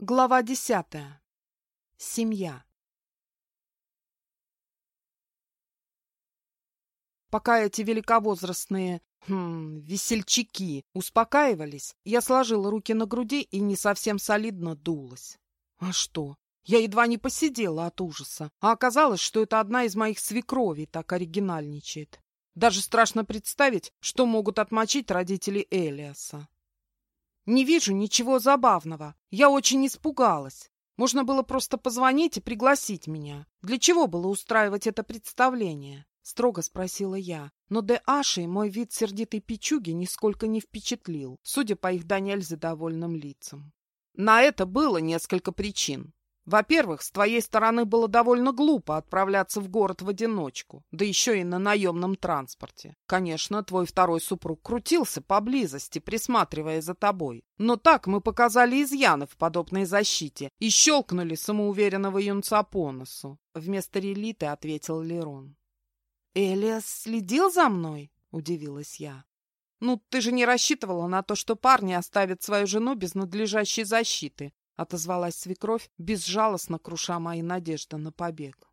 Глава десятая. Семья. Пока эти великовозрастные хм, весельчаки успокаивались, я сложила руки на груди и не совсем солидно дулась. А что? Я едва не посидела от ужаса, а оказалось, что это одна из моих свекровей так оригинальничает. Даже страшно представить, что могут отмочить родители Элиаса. Не вижу ничего забавного. Я очень испугалась. Можно было просто позвонить и пригласить меня. Для чего было устраивать это представление? Строго спросила я. Но де Аши мой вид сердитой печуги нисколько не впечатлил, судя по их до нельзя довольным лицам. На это было несколько причин. Во-первых, с твоей стороны было довольно глупо отправляться в город в одиночку, да еще и на наемном транспорте. Конечно, твой второй супруг крутился поблизости, присматривая за тобой. Но так мы показали изъяны в подобной защите и щелкнули самоуверенного юнца по носу. Вместо релиты ответил Лерон. «Элиас следил за мной?» — удивилась я. «Ну, ты же не рассчитывала на то, что парни оставят свою жену без надлежащей защиты, — отозвалась свекровь, безжалостно круша мои надежды на побег.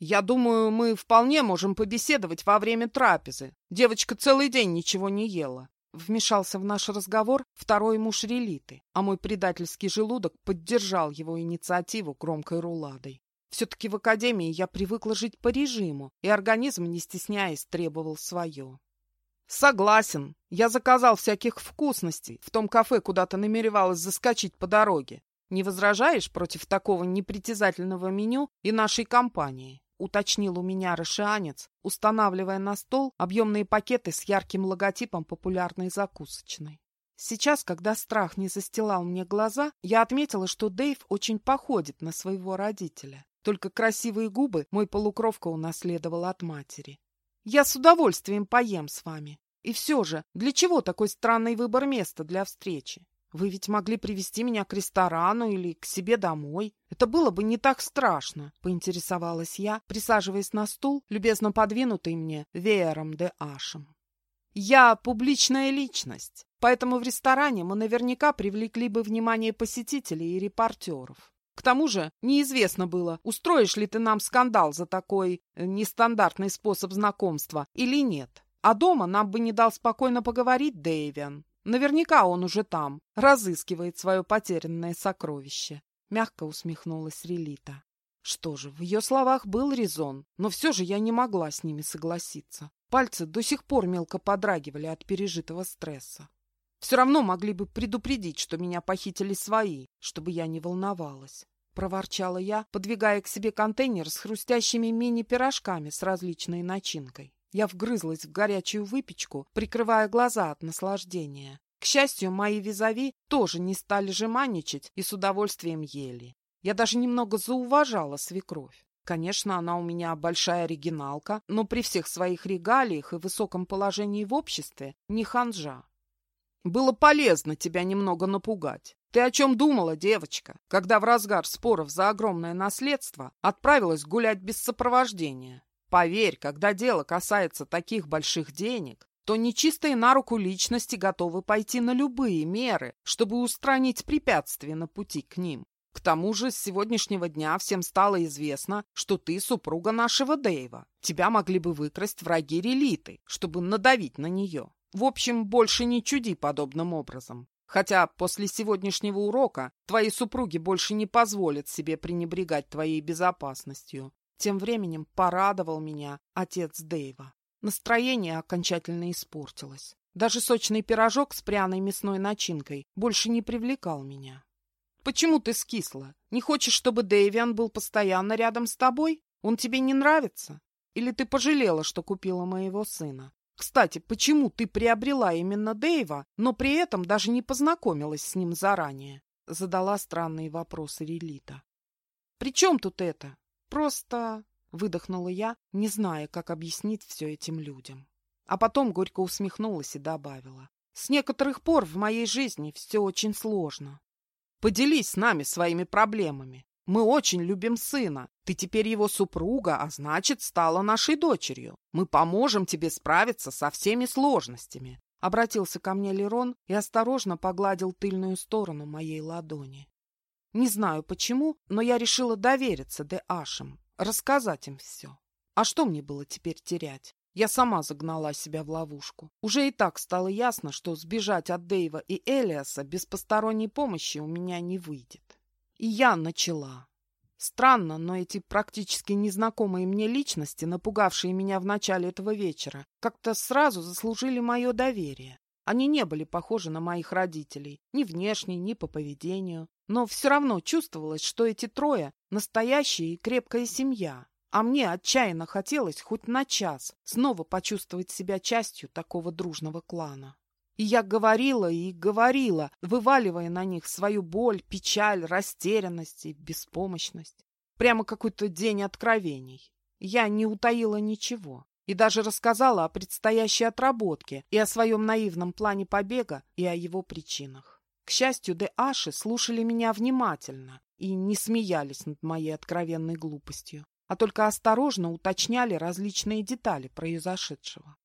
«Я думаю, мы вполне можем побеседовать во время трапезы. Девочка целый день ничего не ела». Вмешался в наш разговор второй муж Релиты, а мой предательский желудок поддержал его инициативу громкой руладой. Все-таки в академии я привыкла жить по режиму, и организм, не стесняясь, требовал свое. «Согласен. Я заказал всяких вкусностей в том кафе, куда то намеревалась заскочить по дороге. Не возражаешь против такого непритязательного меню и нашей компании? Уточнил у меня рашианец, устанавливая на стол объемные пакеты с ярким логотипом популярной закусочной. Сейчас, когда страх не застилал мне глаза, я отметила, что Дэйв очень походит на своего родителя. Только красивые губы мой полукровка унаследовал от матери. Я с удовольствием поем с вами. И все же, для чего такой странный выбор места для встречи? Вы ведь могли привести меня к ресторану или к себе домой. Это было бы не так страшно, поинтересовалась я, присаживаясь на стул, любезно подвинутый мне веером де Ашем. Я публичная личность, поэтому в ресторане мы наверняка привлекли бы внимание посетителей и репортеров. К тому же неизвестно было, устроишь ли ты нам скандал за такой э, нестандартный способ знакомства или нет. А дома нам бы не дал спокойно поговорить Дэйвиан. Наверняка он уже там, разыскивает свое потерянное сокровище. Мягко усмехнулась Релита. Что же, в ее словах был резон, но все же я не могла с ними согласиться. Пальцы до сих пор мелко подрагивали от пережитого стресса. Все равно могли бы предупредить, что меня похитили свои, чтобы я не волновалась. Проворчала я, подвигая к себе контейнер с хрустящими мини-пирожками с различной начинкой. Я вгрызлась в горячую выпечку, прикрывая глаза от наслаждения. К счастью, мои визави тоже не стали жеманничать и с удовольствием ели. Я даже немного зауважала свекровь. Конечно, она у меня большая оригиналка, но при всех своих регалиях и высоком положении в обществе не ханжа. Было полезно тебя немного напугать. Ты о чем думала, девочка, когда в разгар споров за огромное наследство отправилась гулять без сопровождения? Поверь, когда дело касается таких больших денег, то нечистые на руку личности готовы пойти на любые меры, чтобы устранить препятствия на пути к ним. К тому же с сегодняшнего дня всем стало известно, что ты супруга нашего Дэйва. Тебя могли бы выкрасть враги Релиты, чтобы надавить на нее. В общем, больше не чуди подобным образом. Хотя после сегодняшнего урока твои супруги больше не позволят себе пренебрегать твоей безопасностью. Тем временем порадовал меня отец Дэйва. Настроение окончательно испортилось. Даже сочный пирожок с пряной мясной начинкой больше не привлекал меня. «Почему ты скисла? Не хочешь, чтобы Дэйвиан был постоянно рядом с тобой? Он тебе не нравится? Или ты пожалела, что купила моего сына? Кстати, почему ты приобрела именно Дэйва, но при этом даже не познакомилась с ним заранее?» Задала странные вопросы Релита. «При чем тут это? Просто выдохнула я, не зная, как объяснить все этим людям. А потом горько усмехнулась и добавила. С некоторых пор в моей жизни все очень сложно. Поделись с нами своими проблемами. Мы очень любим сына. Ты теперь его супруга, а значит, стала нашей дочерью. Мы поможем тебе справиться со всеми сложностями. Обратился ко мне Лерон и осторожно погладил тыльную сторону моей ладони. Не знаю почему, но я решила довериться Де Ашем, рассказать им все. А что мне было теперь терять? Я сама загнала себя в ловушку. Уже и так стало ясно, что сбежать от Дэйва и Элиаса без посторонней помощи у меня не выйдет. И я начала. Странно, но эти практически незнакомые мне личности, напугавшие меня в начале этого вечера, как-то сразу заслужили мое доверие. Они не были похожи на моих родителей, ни внешне, ни по поведению. Но все равно чувствовалось, что эти трое – настоящая и крепкая семья. А мне отчаянно хотелось хоть на час снова почувствовать себя частью такого дружного клана. И я говорила и говорила, вываливая на них свою боль, печаль, растерянность и беспомощность. Прямо какой-то день откровений. Я не утаила ничего. И даже рассказала о предстоящей отработке и о своем наивном плане побега и о его причинах. К счастью, Де Аши слушали меня внимательно и не смеялись над моей откровенной глупостью а только осторожно уточняли различные детали произошедшего.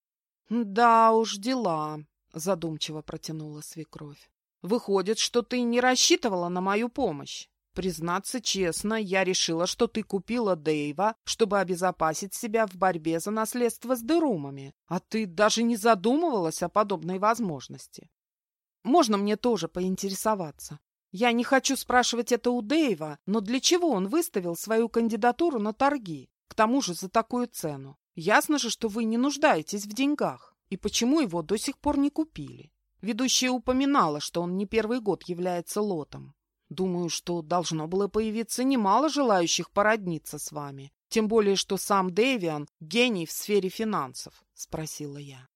«Да уж, дела», — задумчиво протянула свекровь. «Выходит, что ты не рассчитывала на мою помощь. Признаться честно, я решила, что ты купила Дэйва, чтобы обезопасить себя в борьбе за наследство с Дерумами, а ты даже не задумывалась о подобной возможности. Можно мне тоже поинтересоваться, я не хочу спрашивать это у Дэйва, но для чего он выставил свою кандидатуру на торги? К тому же за такую цену. Ясно же, что вы не нуждаетесь в деньгах. И почему его до сих пор не купили? Ведущая упоминала, что он не первый год является лотом. Думаю, что должно было появиться немало желающих породниться с вами. Тем более, что сам Дэвиан – гений в сфере финансов, – спросила я.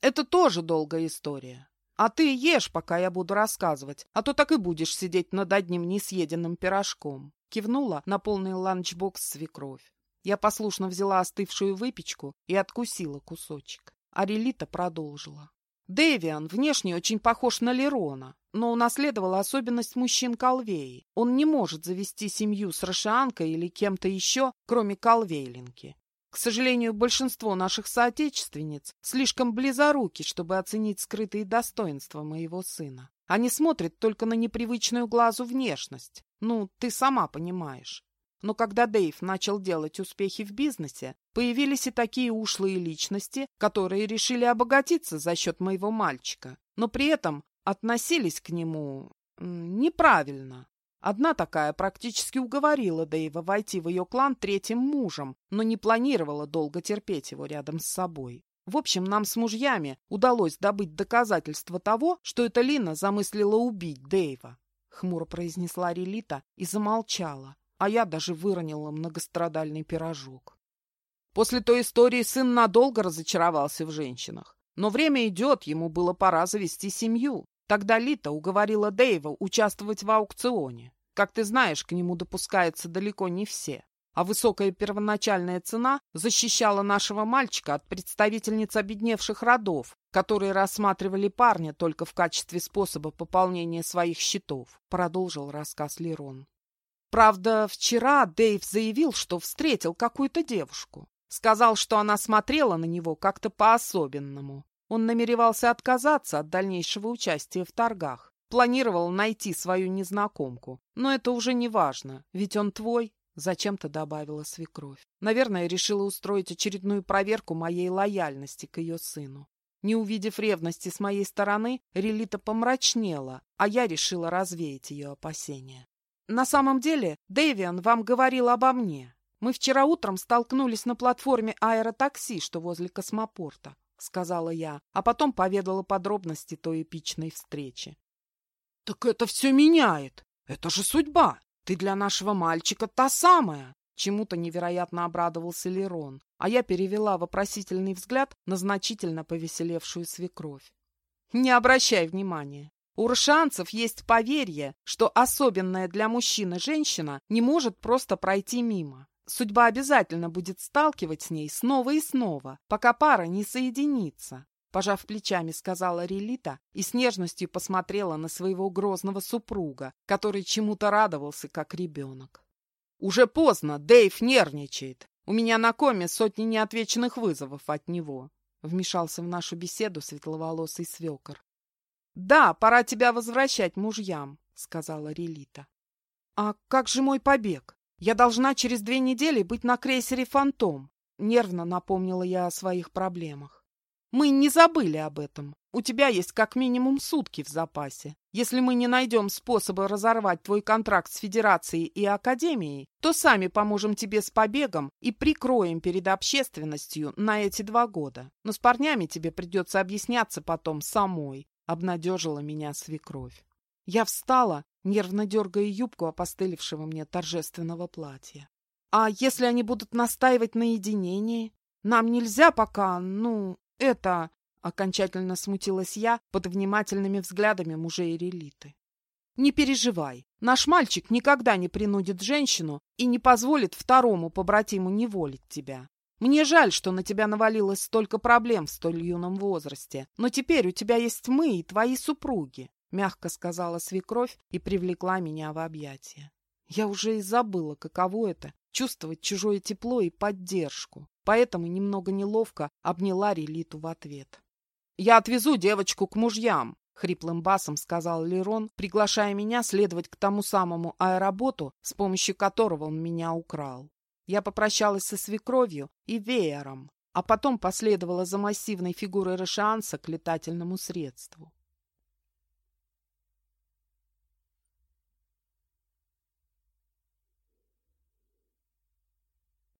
Это тоже долгая история. А ты ешь, пока я буду рассказывать, а то так и будешь сидеть над одним несъеденным пирожком. Кивнула на полный ланчбокс свекровь. Я послушно взяла остывшую выпечку и откусила кусочек. Арелита продолжила. Дэвиан внешне очень похож на Лерона, но унаследовал особенность мужчин Калвеи. Он не может завести семью с Рошианкой или кем-то еще, кроме Калвейлинки. К сожалению, большинство наших соотечественниц слишком близоруки, чтобы оценить скрытые достоинства моего сына. Они смотрят только на непривычную глазу внешность. Ну, ты сама понимаешь. Но когда Дэйв начал делать успехи в бизнесе, появились и такие ушлые личности, которые решили обогатиться за счет моего мальчика, но при этом относились к нему неправильно. Одна такая практически уговорила Дэйва войти в ее клан третьим мужем, но не планировала долго терпеть его рядом с собой. В общем, нам с мужьями удалось добыть доказательства того, что эта Лина замыслила убить Дэйва. Хмуро произнесла Релита и замолчала, а я даже выронила многострадальный пирожок. После той истории сын надолго разочаровался в женщинах. Но время идет, ему было пора завести семью. Тогда Лита уговорила Дэйва участвовать в аукционе. Как ты знаешь, к нему допускаются далеко не все. А высокая первоначальная цена защищала нашего мальчика от представительниц обедневших родов, которые рассматривали парня только в качестве способа пополнения своих счетов, продолжил рассказ Лерон. Правда, вчера Дэйв заявил, что встретил какую-то девушку. Сказал, что она смотрела на него как-то по-особенному. Он намеревался отказаться от дальнейшего участия в торгах. Планировал найти свою незнакомку. Но это уже не важно, ведь он твой, зачем-то добавила свекровь. Наверное, решила устроить очередную проверку моей лояльности к ее сыну. Не увидев ревности с моей стороны, Релита помрачнела, а я решила развеять ее опасения. На самом деле, Дэвиан вам говорил обо мне. Мы вчера утром столкнулись на платформе аэротакси, что возле космопорта, сказала я, а потом поведала подробности той эпичной встречи. «Так это все меняет! Это же судьба! Ты для нашего мальчика та самая!» Чему-то невероятно обрадовался Лерон, а я перевела вопросительный взгляд на значительно повеселевшую свекровь. «Не обращай внимания. У ршанцев есть поверье, что особенная для мужчины женщина не может просто пройти мимо. Судьба обязательно будет сталкивать с ней снова и снова, пока пара не соединится. Пожав плечами, сказала Релита и с нежностью посмотрела на своего грозного супруга, который чему-то радовался, как ребенок. «Уже поздно, Дэйв нервничает. У меня на коме сотни неотвеченных вызовов от него», — вмешался в нашу беседу светловолосый свекор. «Да, пора тебя возвращать мужьям», — сказала Релита. «А как же мой побег? Я должна через две недели быть на крейсере «Фантом», — нервно напомнила я о своих проблемах. «Мы не забыли об этом. У тебя есть как минимум сутки в запасе. Если мы не найдем способа разорвать твой контракт с Федерацией и Академией, то сами поможем тебе с побегом и прикроем перед общественностью на эти два года. Но с парнями тебе придется объясняться потом самой», — обнадежила меня свекровь. Я встала, нервно дергая юбку опостылевшего мне торжественного платья. «А если они будут настаивать на единении? Нам нельзя пока, ну, это...» Окончательно смутилась я под внимательными взглядами мужей Релиты. «Не переживай, наш мальчик никогда не принудит женщину и не позволит второму побратиму неволить тебя. Мне жаль, что на тебя навалилось столько проблем в столь юном возрасте, но теперь у тебя есть мы и твои супруги мягко сказала свекровь и привлекла меня в объятия. Я уже и забыла, каково это — чувствовать чужое тепло и поддержку, поэтому немного неловко обняла Релиту в ответ. «Я отвезу девочку к мужьям», — хриплым басом сказал Лерон, приглашая меня следовать к тому самому аэроботу, с помощью которого он меня украл. Я попрощалась со свекровью и веером, а потом последовала за массивной фигурой Рошианса к летательному средству.